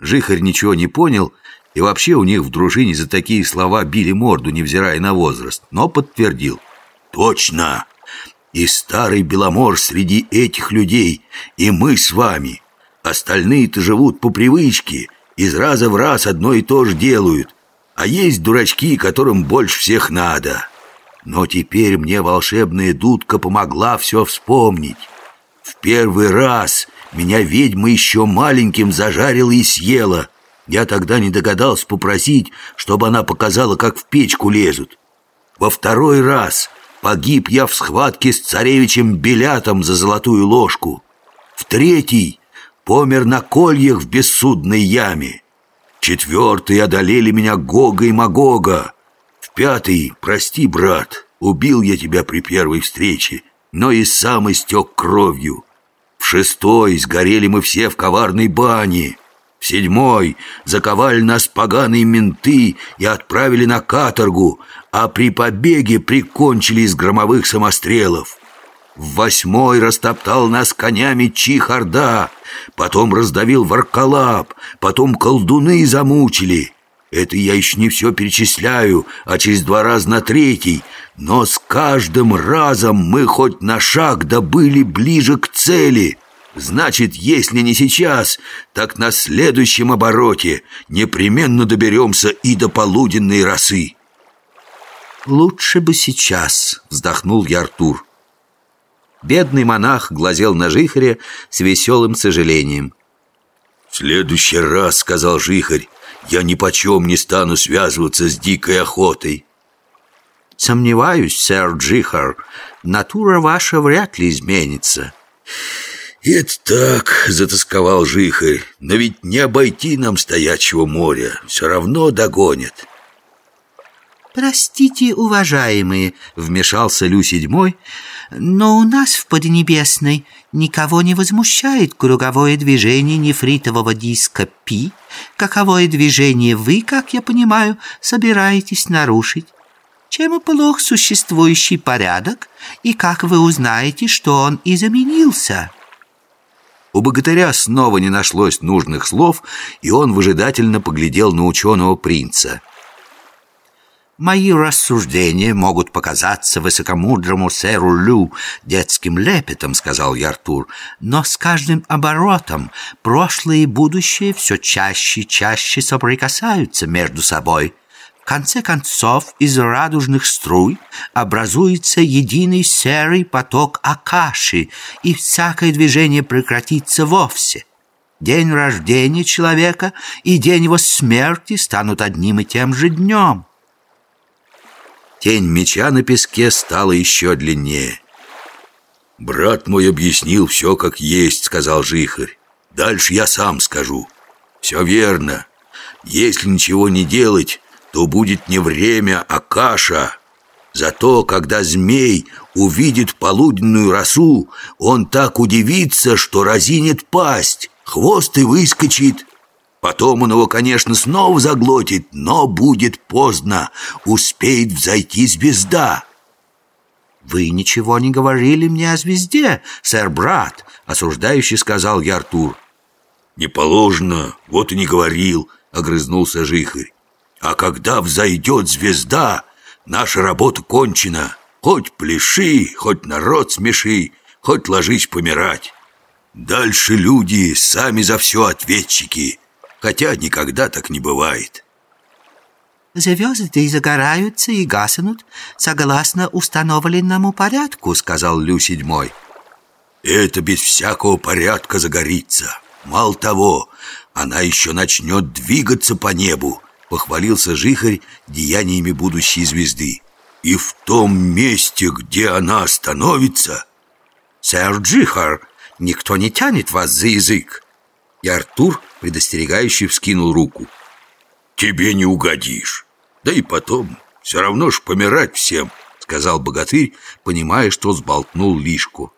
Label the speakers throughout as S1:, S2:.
S1: Жихарь ничего не понял, и вообще у них в дружине за такие слова били морду, невзирая на возраст, но подтвердил. «Точно! И старый Беломор среди этих людей, и мы с вами. Остальные-то живут по привычке, из раза в раз одно и то же делают. А есть дурачки, которым больше всех надо. Но теперь мне волшебная дудка помогла все вспомнить. В первый раз меня ведьма еще маленьким зажарила и съела. Я тогда не догадался попросить, чтобы она показала, как в печку лезут. Во второй раз погиб я в схватке с царевичем Белятом за золотую ложку. В третий помер на кольях в бессудной яме. Четвертый одолели меня Гога и Магога. В пятый, прости, брат, убил я тебя при первой встрече, но и сам истек кровью. Шестой сгорели мы все в коварной бане. В седьмой заковали нас поганые менты и отправили на каторгу, а при побеге прикончили из громовых самострелов. В восьмой растоптал нас конями Чихарда, потом раздавил Варкалап, потом колдуны замучили. Это я еще не все перечисляю, а через два раза на третий. Но с каждым разом мы хоть на шаг добыли ближе к цели. Значит, если не сейчас, так на следующем обороте непременно доберемся и до полуденной росы.
S2: «Лучше бы сейчас», — вздохнул я Артур. Бедный монах глазел на Жихаря с веселым сожалением.
S1: «В следующий раз, — сказал Жихарь, — я ни почем не стану связываться с дикой охотой».
S2: «Сомневаюсь, сэр Джихар, натура ваша вряд ли изменится».
S1: «Это так», — затасковал Жихарь, «но ведь не обойти нам стоячего моря, все равно догонят».
S3: «Простите, уважаемые», — вмешался Лю седьмой, «но у нас в Поднебесной никого не возмущает круговое движение нефритового диска Пи, каковое движение вы, как я понимаю, собираетесь нарушить. Чем и плох существующий порядок, и как вы узнаете, что он изменился?»
S1: У богатыря снова не нашлось нужных слов, и он выжидательно поглядел на ученого принца —
S2: Мои рассуждения могут показаться высокомудрому сэру Лю детским лепетом, сказал я Артур, но с каждым оборотом прошлое и будущее все чаще и чаще соприкасаются между собой. В конце концов, из радужных струй образуется единый серый поток Акаши, и всякое движение прекратится вовсе. День рождения человека и день его смерти станут одним и тем же днем.
S1: Тень меча на песке стала еще длиннее. «Брат мой объяснил все как есть», — сказал Жихарь. «Дальше я сам скажу. Все верно. Если ничего не делать, то будет не время, а каша. Зато, когда змей увидит полуденную росу, он так удивится, что разинет пасть, хвост и выскочит, Потом он его, конечно, снова заглотит, но будет поздно. Успеет взойти звезда.
S2: «Вы ничего не говорили мне о звезде, сэр-брат», — осуждающий сказал я Артур.
S1: «Не положено, вот и не говорил», — огрызнулся Жихарь. «А когда взойдет звезда, наша работа кончена. Хоть пляши, хоть народ смеши, хоть ложись помирать. Дальше люди сами за все ответчики» хотя никогда так не бывает.
S3: «Звезды загораются и гаснут согласно установленному порядку», сказал Лю седьмой.
S1: «Это без всякого порядка загорится. Мало того, она еще начнет двигаться по небу», похвалился Жихарь деяниями будущей звезды. «И в том месте, где она остановится...»
S2: «Сэр Джихар, никто не тянет вас за язык!» И Артур предостерегающий вскинул руку.
S1: «Тебе не угодишь. Да и потом, все равно ж помирать всем», сказал богатырь, понимая, что сболтнул лишку.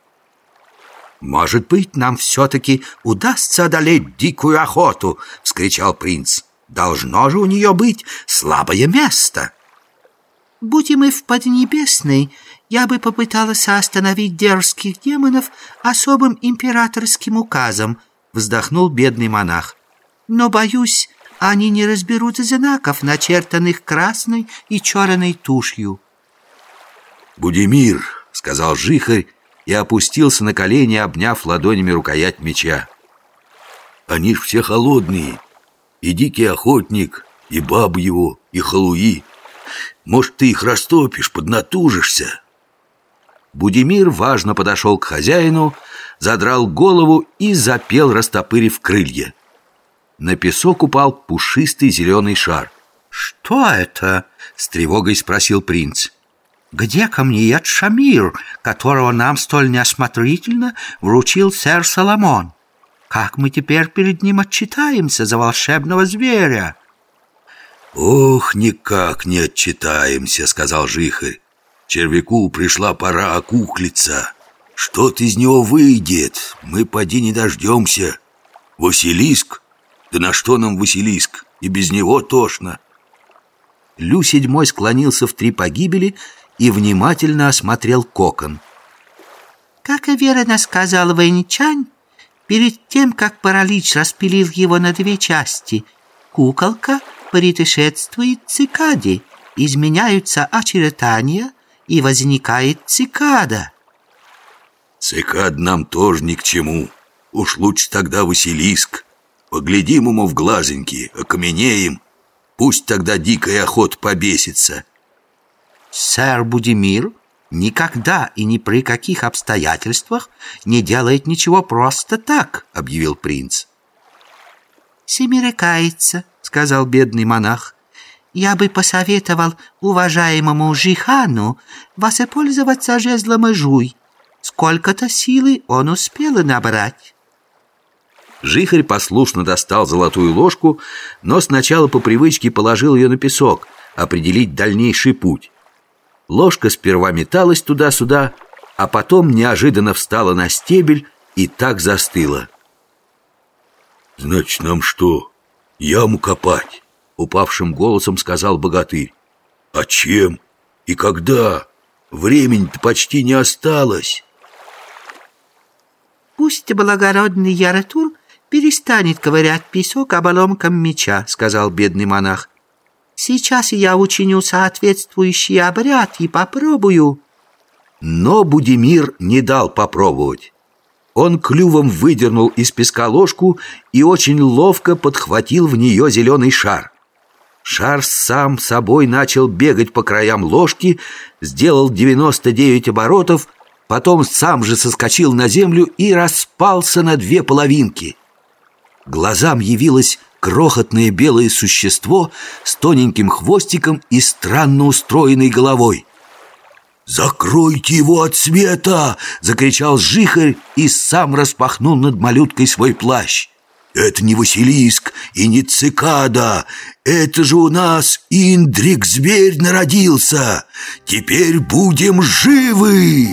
S2: «Может быть, нам все-таки удастся одолеть дикую охоту!» — вскричал принц. «Должно же у нее быть слабое место!»
S3: «Будь мы в Поднебесной, я бы попыталась остановить дерзких демонов особым императорским указом», — вздохнул бедный монах. но, боюсь, они не разберут знаков, начертанных красной и черной тушью.
S1: «Будимир», — сказал Жихарь и опустился на колени, обняв ладонями рукоять меча. «Они ж все холодные, и дикий охотник, и баб его, и халуи. Может, ты их растопишь, поднатужишься?»
S2: Будимир важно подошел к хозяину, задрал голову и запел, растопырив крылья. На песок упал пушистый зеленый шар.
S3: «Что это?» — с тревогой спросил принц. «Где ко мне этот Шамир, которого нам столь неосмотрительно вручил сэр Соломон? Как мы теперь перед ним отчитаемся за волшебного зверя?»
S1: «Ох, никак не отчитаемся», — сказал Жихарь. «Червяку пришла пора окуклиться. Что-то из него выйдет, мы поди не дождемся. Василиск? Да на что нам Василиск? И без него тошно».
S2: Лю седьмой склонился в три погибели и внимательно осмотрел кокон.
S3: Как и верно сказал Вэньчань, перед тем, как паралич распилил его на две части, куколка путешествует цикаде, изменяются очертания и возникает цикада.
S1: Цикад нам тоже ни к чему. Уж лучше тогда Василиск. Поглядим ему в глазеньки, окаменеем. Пусть тогда дикая охота побесится.
S3: Сэр Будимир никогда и ни при каких обстоятельствах не делает ничего просто так, объявил принц. Семерекается, сказал бедный монах. Я бы посоветовал уважаемому Жихану воспользоваться жезлом Жуй. Сколько-то силы он успел набрать.
S2: Жихарь послушно достал золотую ложку, но сначала по привычке положил ее на песок, определить дальнейший путь. Ложка сперва металась туда-сюда, а потом неожиданно встала на стебель и так застыла.
S1: «Значит, нам что, яму копать?» — упавшим голосом сказал богатырь. «А чем? И когда? Времени-то почти не осталось».
S3: «Пусть благородный Яратур перестанет ковырять песок оболомком меча», — сказал бедный монах. Сейчас я учиню соответствующий обряд и попробую».
S2: Но Будимир не дал попробовать. Он клювом выдернул из песка ложку и очень ловко подхватил в нее зеленый шар. Шар сам собой начал бегать по краям ложки, сделал 99 оборотов, потом сам же соскочил на землю и распался на две половинки. Глазам явилось крохотное белое существо с тоненьким хвостиком и странно устроенной головой.
S1: «Закройте его от света!» — закричал Жихарь и сам распахнул над малюткой свой плащ. «Это не Василиск и не цикада, это же у нас Индрик-зверь народился! Теперь будем живы!»